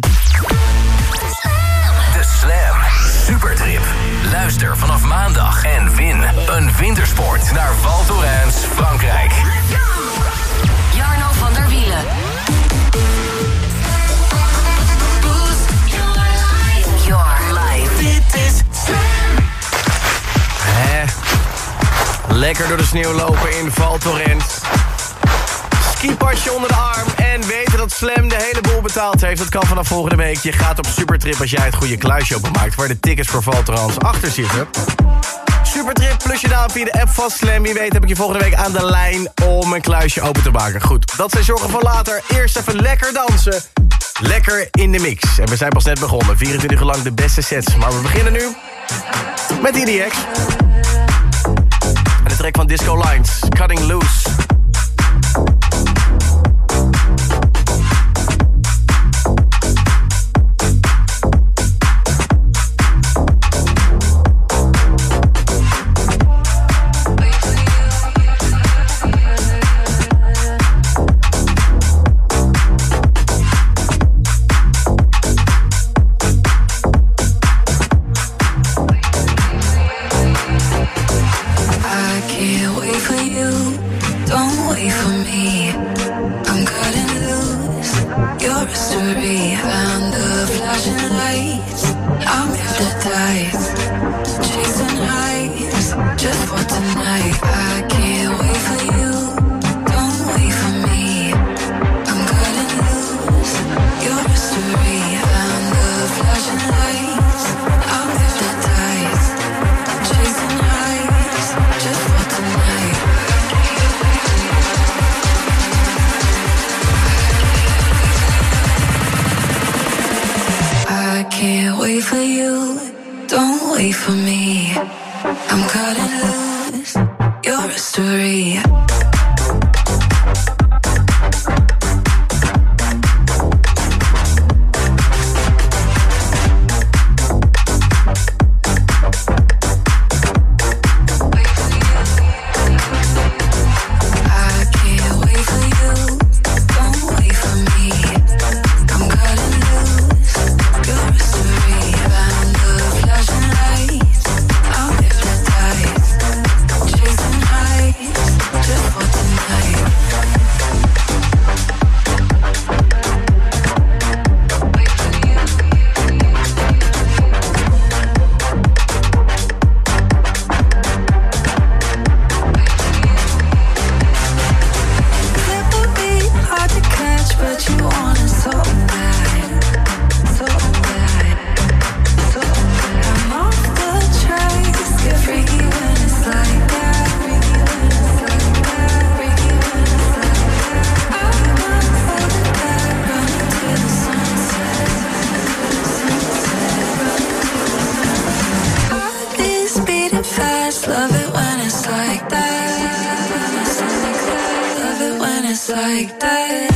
De Slam Supertrip. Luister vanaf maandag en win een wintersport naar Val Thorens, Frankrijk. Jarno van der Wielen. Boost your life. Your life. Dit is Hè? Lekker door de sneeuw lopen in Val Thorens. Skipasje onder de arm en weten dat Slam de hele boel betaald heeft. Dat kan vanaf volgende week. Je gaat op Supertrip als jij het goede kluisje openmaakt... waar de tickets voor Val Thorens achter zitten. Supertrip plus je naam via de app van Slam. Wie weet heb ik je volgende week aan de lijn om een kluisje open te maken. Goed, dat zijn zorgen van later. Eerst even lekker dansen. Lekker in de mix. En we zijn pas net begonnen. 24 uur lang de beste sets. Maar we beginnen nu met EDX. En de track van Disco Lines, Cutting Loose. Love it when it's like that. Love it when it's like that.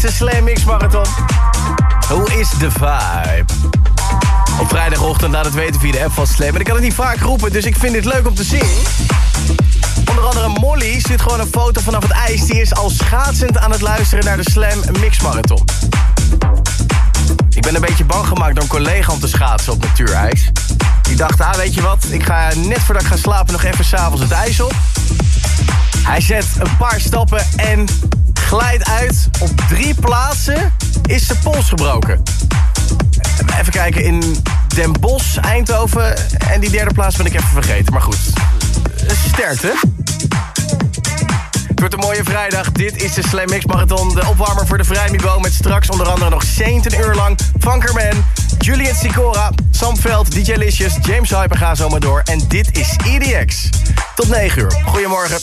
De Slam Mix Marathon. Hoe is de vibe? Op vrijdagochtend laat het weten via de app van Slam. En ik kan het niet vaak roepen, dus ik vind dit leuk om te zien. Onder andere Molly zit gewoon een foto vanaf het ijs. Die is al schaatsend aan het luisteren naar de Slam Mix Marathon. Ik ben een beetje bang gemaakt door een collega om te schaatsen op natuurijs. Die dacht, ah weet je wat, ik ga net voordat ik ga slapen nog even s'avonds het ijs op. Hij zet een paar stappen en glijdt uit. Op drie plaatsen is zijn pols gebroken. Even kijken, in Den Bosch, Eindhoven en die derde plaats ben ik even vergeten. Maar goed, sterkte. Het wordt een mooie vrijdag. Dit is de Slam Mix Marathon. De opwarmer voor de Vrijmibo met straks onder andere nog Saint een uur lang. Funkerman, Juliet Sicora, Sam Veld, DJ Licious, James Hype en ga zo maar door. En dit is EDX. Tot 9 uur. Goedemorgen.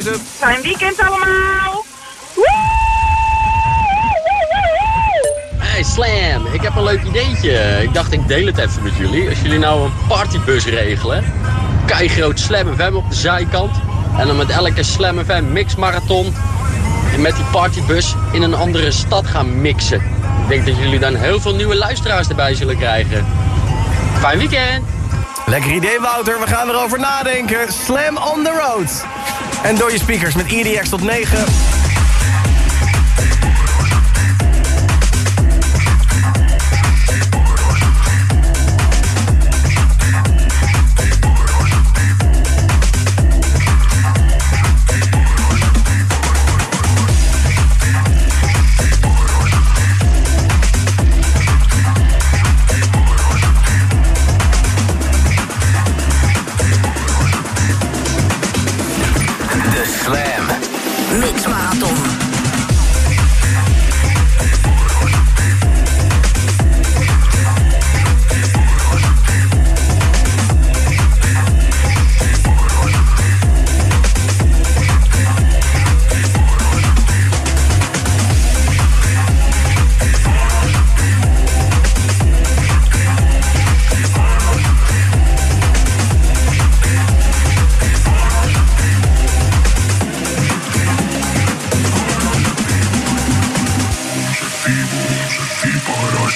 Is het. Fijn weekend allemaal. Hey Slam, ik heb een leuk ideetje. Ik dacht ik deel het even met jullie. Als jullie nou een partybus regelen, kei groot Slam FM op de zijkant. En dan met elke Slam FM mixmarathon en met die partybus in een andere stad gaan mixen. Ik denk dat jullie dan heel veel nieuwe luisteraars erbij zullen krijgen. Fijn weekend! Lekker idee, Wouter. We gaan erover nadenken. Slam on the road. En door je speakers met EDX tot 9.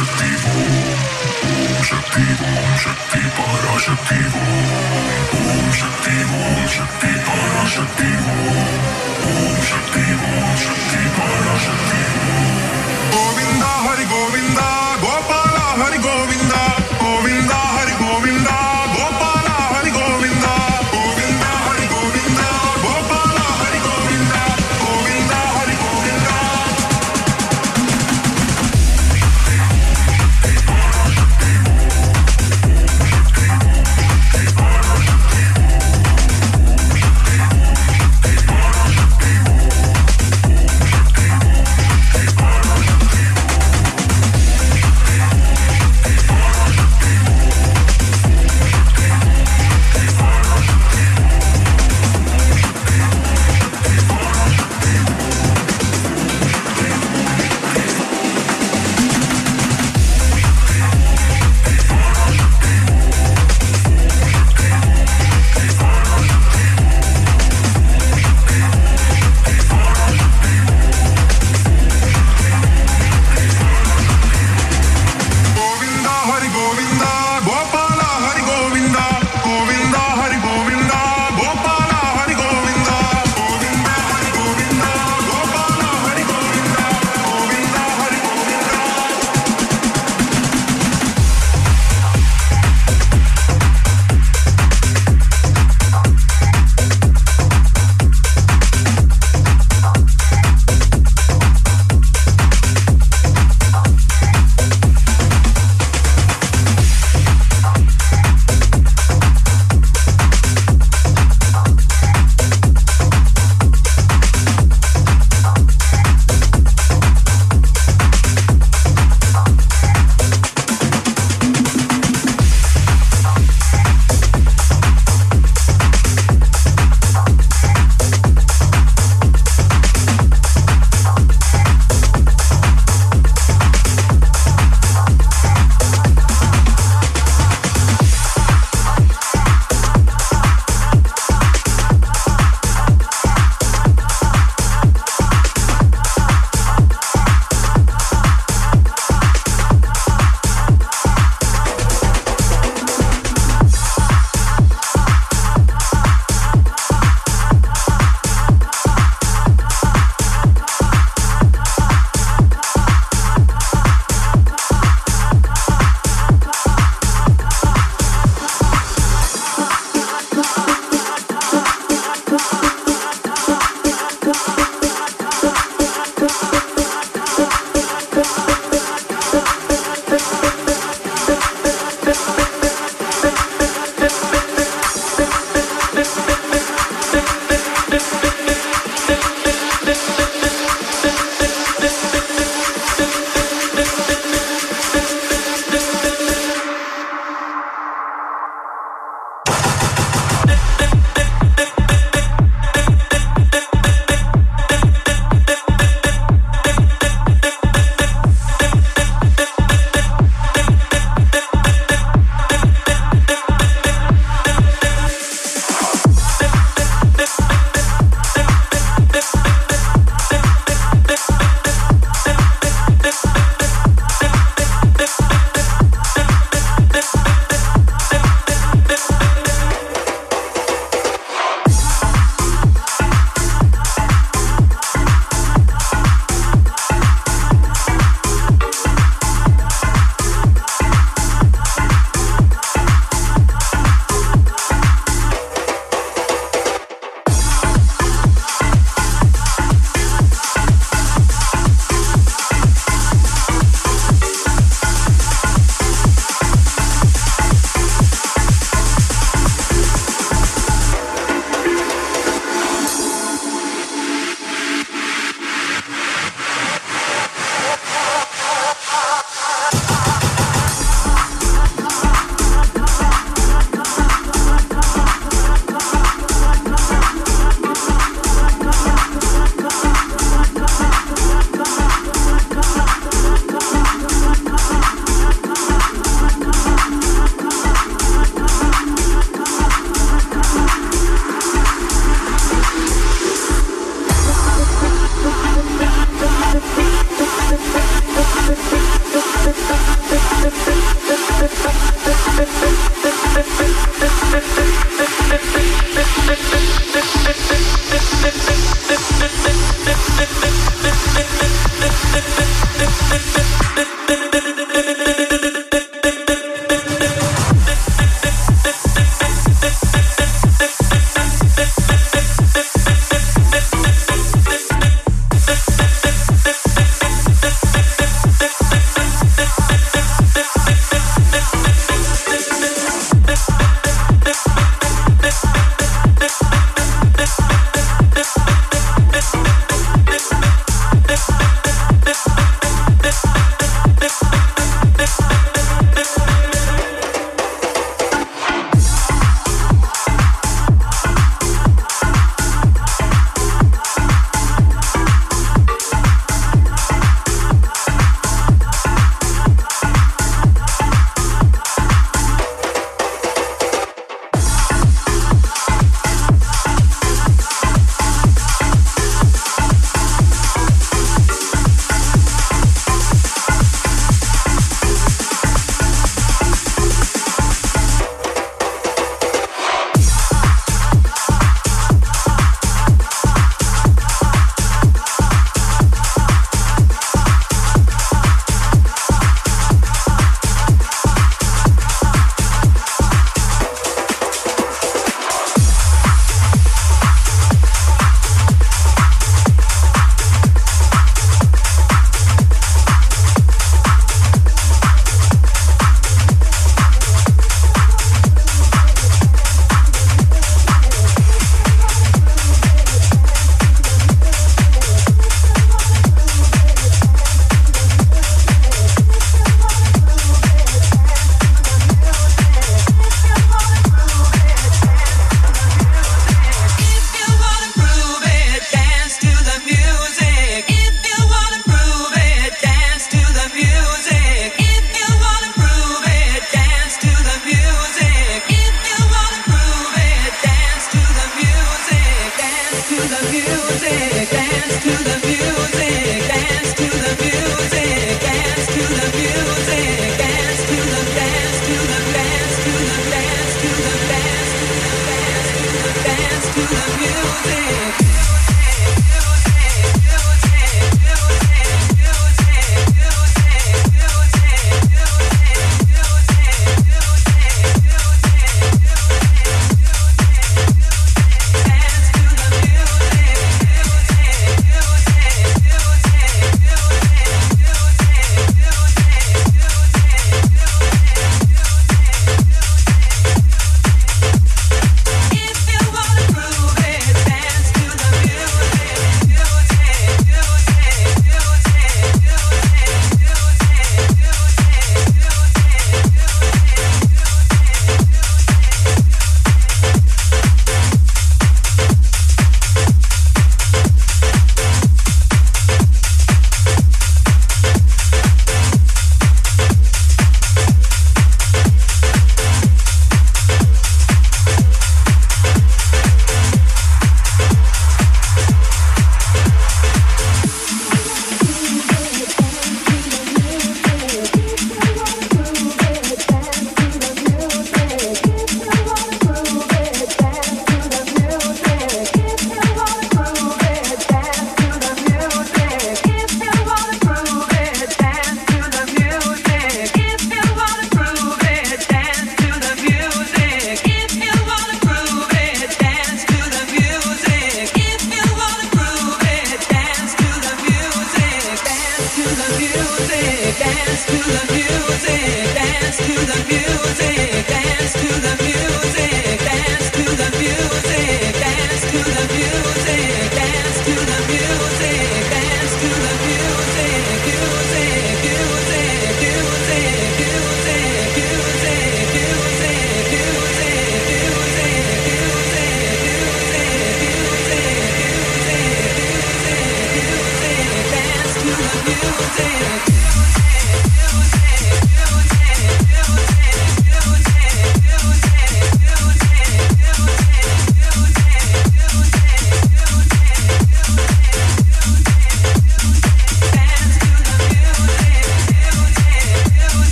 शक्ति ओम शक्ति ओम शक्ति परा शक्ति ओम शक्ति ओम शक्ति परा शक्ति ओम शक्ति ओम शक्ति परा शक्ति गोविंदा Hari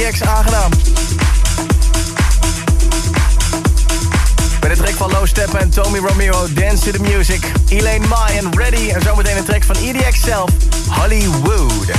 Aangedaan. Met de track van Low Step en Tommy Romero, Dance to the Music. Elaine Mai en Ready. En zometeen een track van EDX zelf, Hollywood.